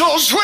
so.